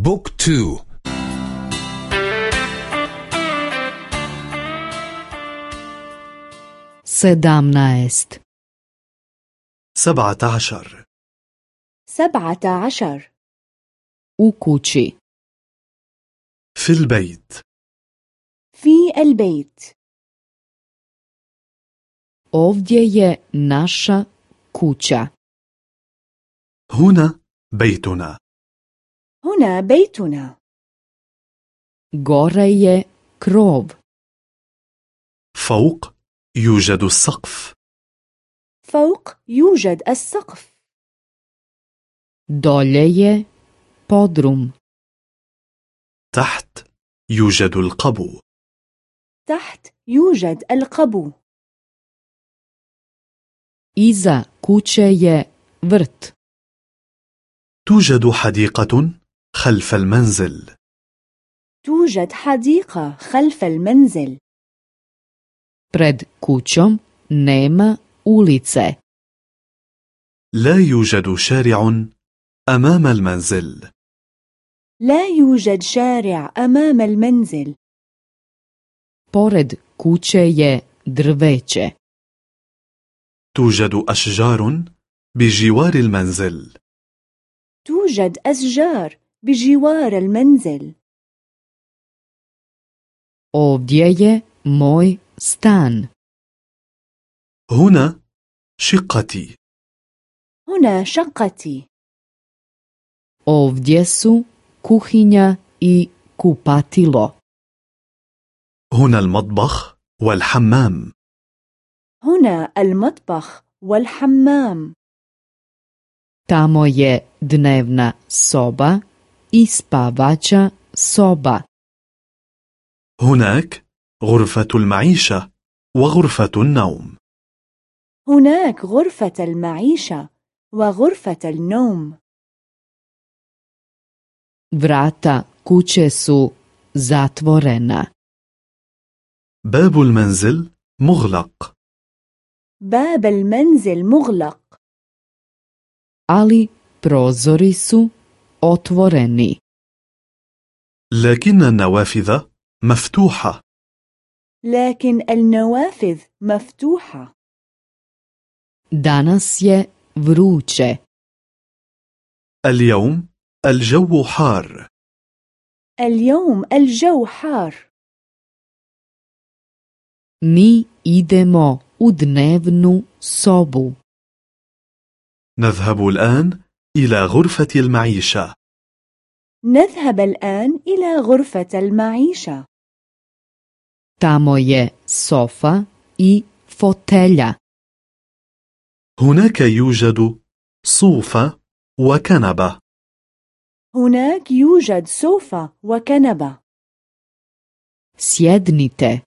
بوك تو. sedamnaest سبعة عشر سبعة عشر kući في البيت. في البيت. ovdje je naša kuća هنا بيتنا هنا بيتنا. gore je krov فوق يوجد السقف. فوق يوجد السقف. dolje je podrum تحت يوجد القبو. تحت يوجد القبو. iza kuće je vrt توجد حديقة. خلف المنزل. توجد حديقة خلف المنزل. Pred kućom nema ulice. لا يوجد شارع أمام المنزل. لا يوجد شارع أمام المنزل. Pored kuće je drveće. توجد أشجار بجوار المنزل. توجد أشجار بجوار المنزل. Ovdje je moj stan. هنا شقتي. هنا شقتي. Ovdje su kuhinja i kupatilo. هنا المطبخ والحمام. هنا المطبخ والحمام. Tamo je dnevna soba i spavaća soba. هناك غرفة المعيشة وغرفة النوم. هناك غرفة المعيشة وغرفة النوم. Vrata kuće su zatvorena. باب المنزل مغلق. باب المنزل مغلق. Ali prozori su otvoreni. لكن النوافذ مفتوحة. لكن النوافذ مفتوحة. Danas je vruće. اليوم الجو حار. اليوم الجو حار. Mi idemo u dnevnu sobu. نذهب الآن إلى غرفة المعيشة. نذهب الآن إلى غرفة المعيشة. Tamo je sofa i fotelja. هناك يوجد صوفة وكنبة. هناك يوجد سوفة وكنبة. Sjednite.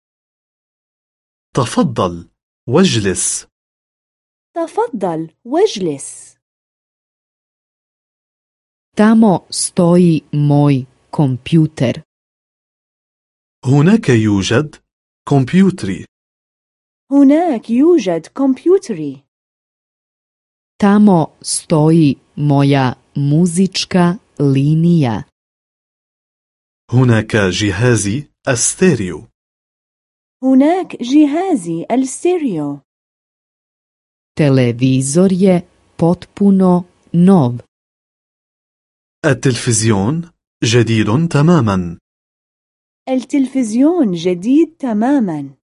تفضل واجلس. تفضل واجلس. Tamo stoji moj kompjuter هناك يوجد كمبيوتري هناك يوجد كمبيوتري tamo stoji moja muzička linija هناك جهازي الستيريو هناك جهازي الستيريو televizor je potpuno nov التلفزيون جديد تماما. التلفزيون جديد تماما.